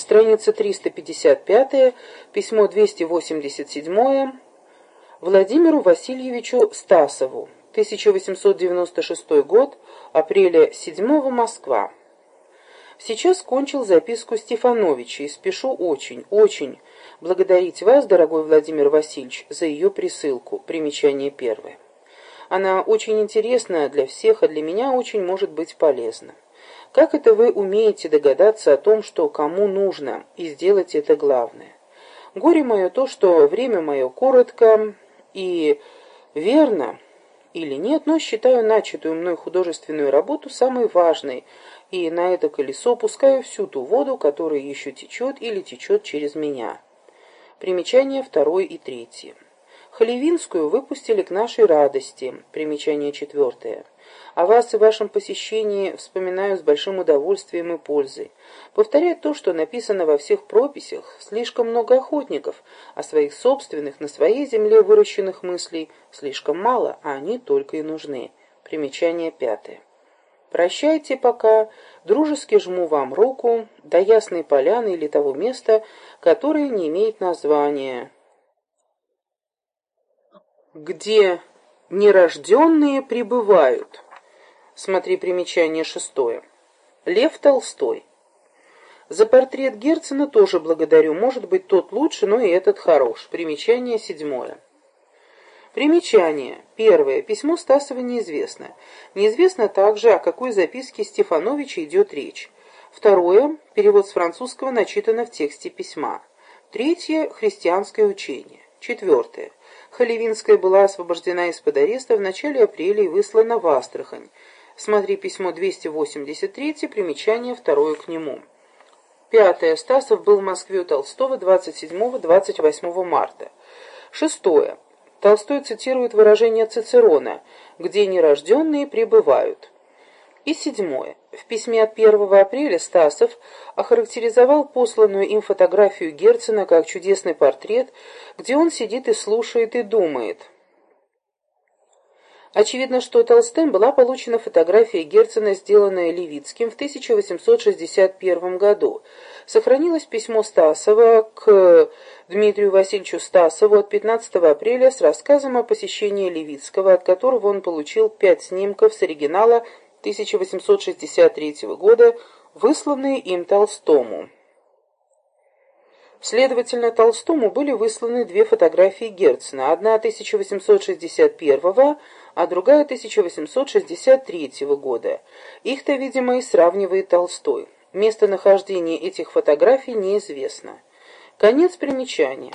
Страница 355, письмо 287 Владимиру Васильевичу Стасову. 1896 год, апреля 7 Москва. Сейчас кончил записку Стефановича и спешу очень, очень благодарить вас, дорогой Владимир Васильевич, за ее присылку. Примечание первое. Она очень интересна для всех, а для меня очень может быть полезна. Как это вы умеете догадаться о том, что кому нужно, и сделать это главное? Горе мое то, что время мое коротко и верно или нет, но считаю начатую мной художественную работу самой важной, и на это колесо пускаю всю ту воду, которая еще течет или течет через меня. Примечания второе и третье. Холивинскую выпустили к нашей радости. Примечание четвертое. О вас и вашем посещении вспоминаю с большим удовольствием и пользой. Повторять то, что написано во всех прописях, слишком много охотников, а своих собственных, на своей земле выращенных мыслей слишком мало, а они только и нужны. Примечание пятое. Прощайте пока, дружески жму вам руку до ясной поляны или того места, которое не имеет названия где нерожденные пребывают. Смотри примечание шестое. Лев Толстой. За портрет Герцена тоже благодарю. Может быть, тот лучше, но и этот хорош. Примечание седьмое. Примечание. Первое. Письмо Стасова неизвестно. Неизвестно также, о какой записке Стефановича идет речь. Второе. Перевод с французского начитано в тексте письма. Третье. Христианское учение. Четвертое. Халивинская была освобождена из-под ареста в начале апреля и выслана в Астрахань. Смотри письмо 283, примечание второе к нему. Пятое. Стасов был в Москве у Толстого 27-28 марта. Шестое. Толстой цитирует выражение Цицерона «где нерожденные пребывают». И седьмое. В письме от 1 апреля Стасов охарактеризовал посланную им фотографию Герцена как чудесный портрет, где он сидит и слушает и думает. Очевидно, что Толстым была получена фотография Герцена, сделанная Левицким в 1861 году. Сохранилось письмо Стасова к Дмитрию Васильевичу Стасову от 15 апреля с рассказом о посещении Левицкого, от которого он получил пять снимков с оригинала 1863 года, высланные им Толстому. Следовательно, Толстому были высланы две фотографии Герцена, одна 1861 а другая 1863 года. Их-то, видимо, и сравнивает Толстой. Местонахождение этих фотографий неизвестно. Конец примечания.